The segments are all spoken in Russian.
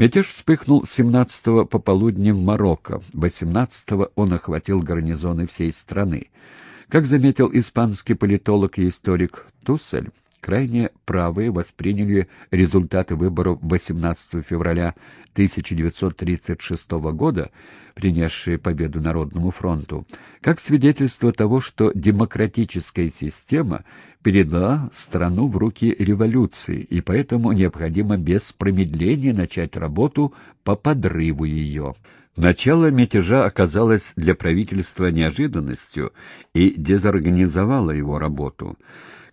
Мятеж вспыхнул 17-го пополудни в Марокко, 18-го он охватил гарнизоны всей страны. Как заметил испанский политолог и историк Туссель, крайне правые восприняли результаты выборов 18 февраля 1936 года, принесшие победу Народному фронту, как свидетельство того, что демократическая система передала страну в руки революции, и поэтому необходимо без промедления начать работу по подрыву ее. Начало мятежа оказалось для правительства неожиданностью и дезорганизовало его работу.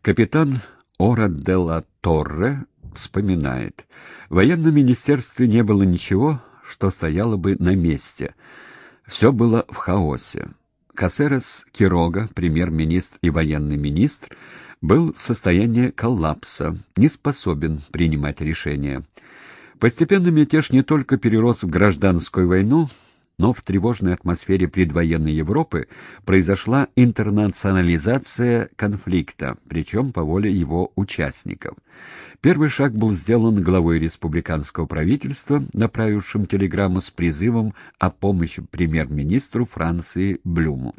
Капитан Ора де ла Торре вспоминает, в военном министерстве не было ничего, что стояло бы на месте. Все было в хаосе. Кассерес Кирога, премьер-министр и военный министр, был в состоянии коллапса, не способен принимать решения. Постепенно мятеж не только перерос в гражданскую войну, но в тревожной атмосфере предвоенной Европы произошла интернационализация конфликта, причем по воле его участников. Первый шаг был сделан главой республиканского правительства, направившим телеграмму с призывом о помощи премьер-министру Франции Блюму.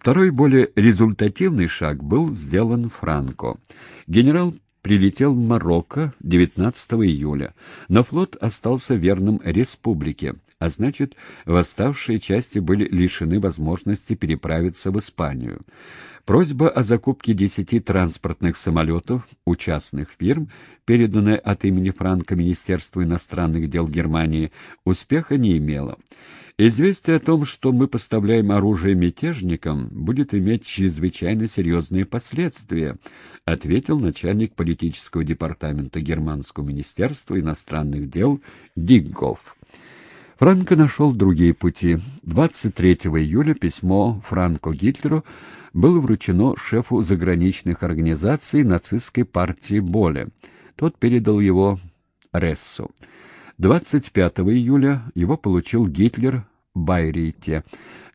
Второй, более результативный шаг был сделан Франко. Генерал прилетел в Марокко 19 июля, но флот остался верным республике, а значит, восставшие части были лишены возможности переправиться в Испанию. Просьба о закупке десяти транспортных самолетов у частных фирм, переданная от имени Франка Министерству иностранных дел Германии, успеха не имела. Известие о том, что мы поставляем оружие мятежникам, будет иметь чрезвычайно серьезные последствия, ответил начальник политического департамента Германского министерства иностранных дел Диггоф. Франко нашел другие пути. 23 июля письмо Франко Гитлеру было вручено шефу заграничных организаций нацистской партии Боле. Тот передал его Рессу. 25 июля его получил Гитлер в Байрейте,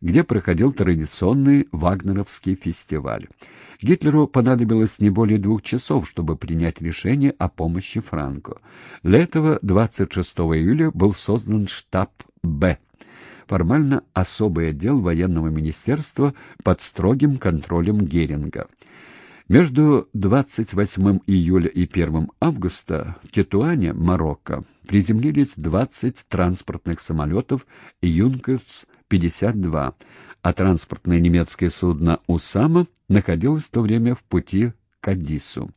где проходил традиционный вагнеровский фестиваль. Гитлеру понадобилось не более двух часов, чтобы принять решение о помощи Франко. Для этого 26 июля был создан штаб «Б», формально особый отдел военного министерства под строгим контролем Геринга. Между 28 июля и 1 августа в Тетуане, Марокко, приземлились 20 транспортных самолетов «Юнкерс-52», а транспортное немецкое судно «Усама» находилось в то время в пути к Аддису.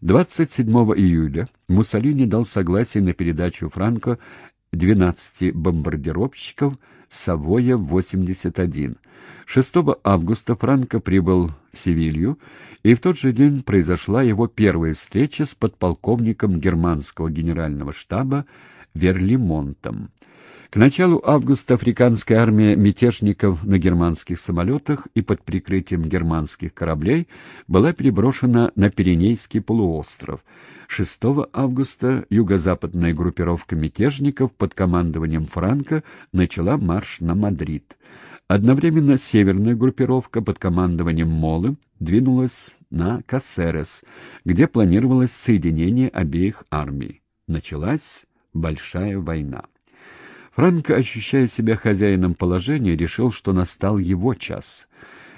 27 июля Муссолини дал согласие на передачу Франко 12 бомбардировщиков «Савоя-81». 6 августа Франко прибыл в Севилью, и в тот же день произошла его первая встреча с подполковником германского генерального штаба Верлимонтом. К началу августа африканская армия мятежников на германских самолетах и под прикрытием германских кораблей была переброшена на Пиренейский полуостров. 6 августа юго-западная группировка мятежников под командованием Франка начала марш на Мадрид. Одновременно северная группировка под командованием Молы двинулась на Кассерес, где планировалось соединение обеих армий. Началась Большая война. Франко, ощущая себя хозяином положения, решил, что настал его час.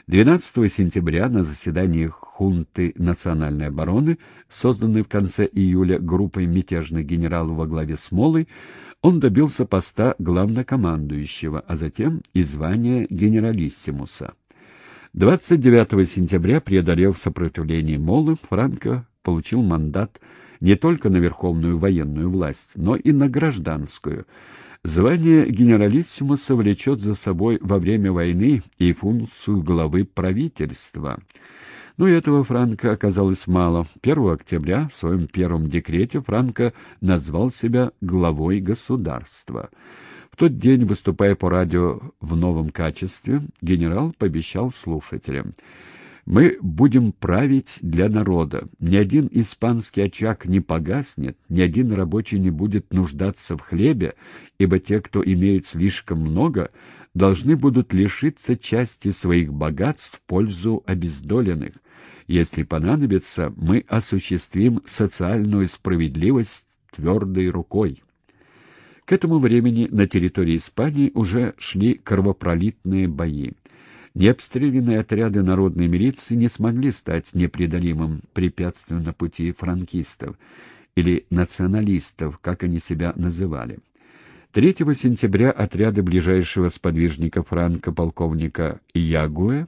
12 сентября на заседании хунты национальной обороны, созданной в конце июля группой мятежных генералов во главе с Молой, он добился поста главнокомандующего, а затем и звания генералиссимуса. 29 сентября, преодолев сопротивление Молы, Франко получил мандат не только на верховную военную власть, но и на гражданскую – Звание генералиссимуса влечет за собой во время войны и функцию главы правительства. Но этого Франко оказалось мало. 1 октября в своем первом декрете Франко назвал себя главой государства. В тот день, выступая по радио в новом качестве, генерал пообещал слушателям — мы будем править для народа. Ни один испанский очаг не погаснет, ни один рабочий не будет нуждаться в хлебе, ибо те, кто имеют слишком много, должны будут лишиться части своих богатств в пользу обездоленных. Если понадобится, мы осуществим социальную справедливость твердой рукой. К этому времени на территории Испании уже шли кровопролитные бои. Необстрелянные отряды народной милиции не смогли стать непреодолимым препятствием на пути франкистов или националистов, как они себя называли. 3 сентября отряды ближайшего сподвижника Франка полковника Ягуэ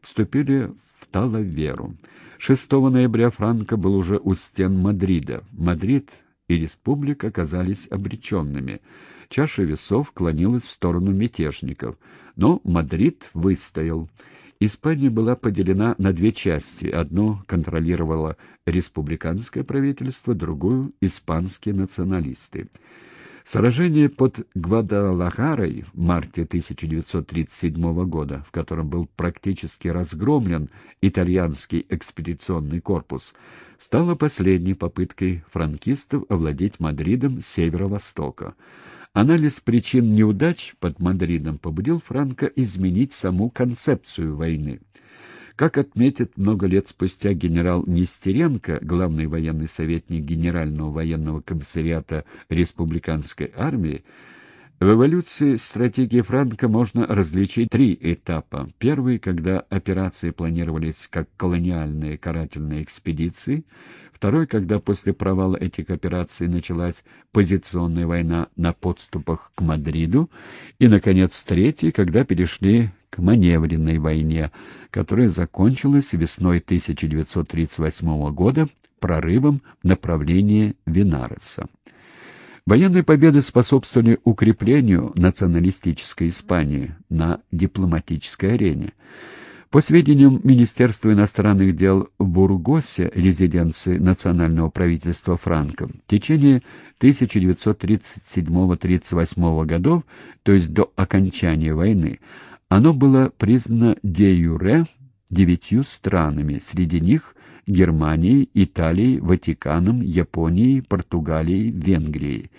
вступили в Талаверу. 6 ноября Франко был уже у стен Мадрида. Мадрид и республика оказались обреченными. Чаша весов клонилась в сторону мятежников, но Мадрид выстоял. Испания была поделена на две части. Одну контролировало республиканское правительство, другую — испанские националисты. Сражение под Гвадалахарой в марте 1937 года, в котором был практически разгромлен итальянский экспедиционный корпус, стало последней попыткой франкистов овладеть Мадридом с северо-востока. Анализ причин неудач под Мадридом побудил Франко изменить саму концепцию войны. Как отметит много лет спустя генерал Нестеренко, главный военный советник Генерального военного комиссариата Республиканской армии, в эволюции стратегии Франка можно различить три этапа. Первый, когда операции планировались как колониальные карательные экспедиции. Второй, когда после провала этих операций началась позиционная война на подступах к Мадриду. И, наконец, третий, когда перешли к маневренной войне, которая закончилась весной 1938 года прорывом в направлении Винареса. Военные победы способствовали укреплению националистической Испании на дипломатической арене. По сведениям Министерства иностранных дел в Бургосе, резиденции национального правительства Франко, в течение 1937-1938 годов, то есть до окончания войны, оно было признано де-юре девятью странами, среди них Германией, Италией, Ватиканом, Японией, Португалией, Венгрией.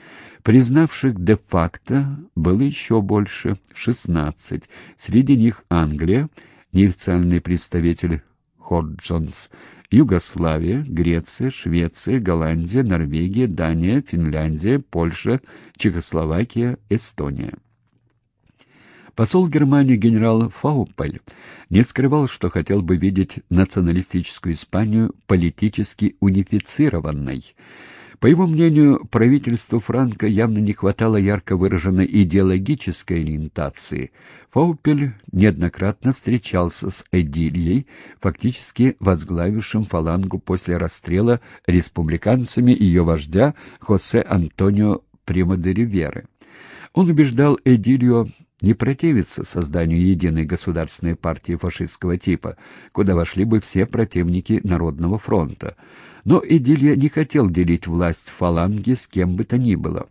Признавших де-факто было еще больше — 16, среди них Англия, неофициальный представитель Ходжонс, Югославия, Греция, Швеция, Голландия, Норвегия, Дания, Финляндия, Польша, Чехословакия, Эстония. Посол Германии генерал Фаупель не скрывал, что хотел бы видеть националистическую Испанию политически унифицированной. По его мнению, правительству Франка явно не хватало ярко выраженной идеологической ориентации. Фаупель неоднократно встречался с Эдильей, фактически возглавившим фалангу после расстрела республиканцами ее вождя Хосе Антонио Примо де Риверы. Он убеждал Эдилью не противиться созданию единой государственной партии фашистского типа, куда вошли бы все противники Народного фронта. Но Эдилья не хотел делить власть фаланги с кем бы то ни было.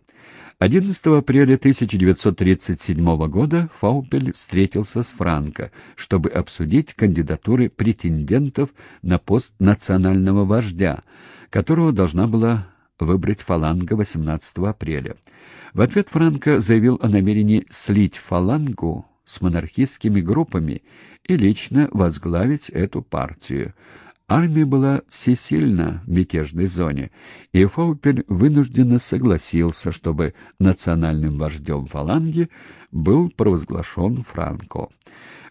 11 апреля 1937 года Фаупель встретился с Франко, чтобы обсудить кандидатуры претендентов на пост национального вождя, которого должна была выбрать фаланга 18 апреля. В ответ Франко заявил о намерении слить фалангу с монархистскими группами и лично возглавить эту партию. Армия была всесильна в мятежной зоне, и Фаупель вынужденно согласился, чтобы национальным вождем фаланги был провозглашен Франко.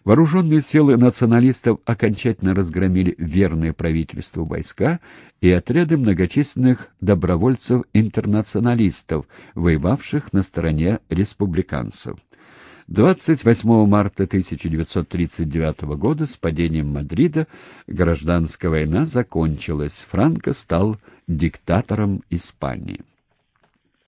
Вооруженные силы националистов окончательно разгромили верные правительству войска и отряды многочисленных добровольцев-интернационалистов, воевавших на стороне республиканцев. 28 марта 1939 года с падением Мадрида гражданская война закончилась, Франко стал диктатором Испании.